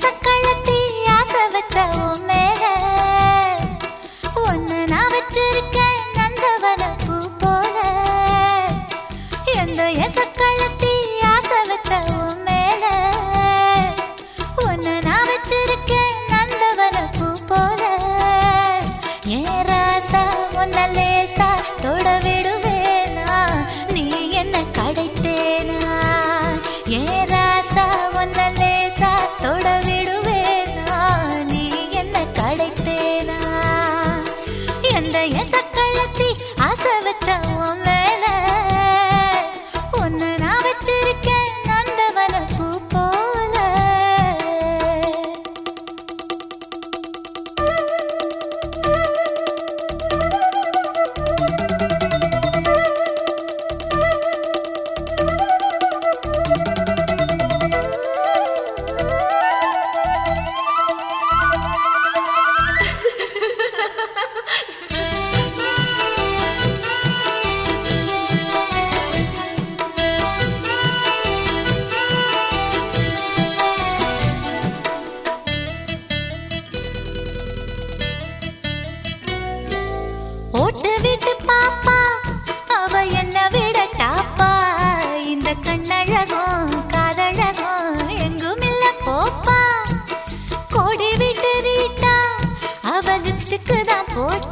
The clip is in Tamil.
சக்களத்தி ஆசை வச்ச உன் மேல. ஒன்னு நான் வச்சிருக்க Podcast.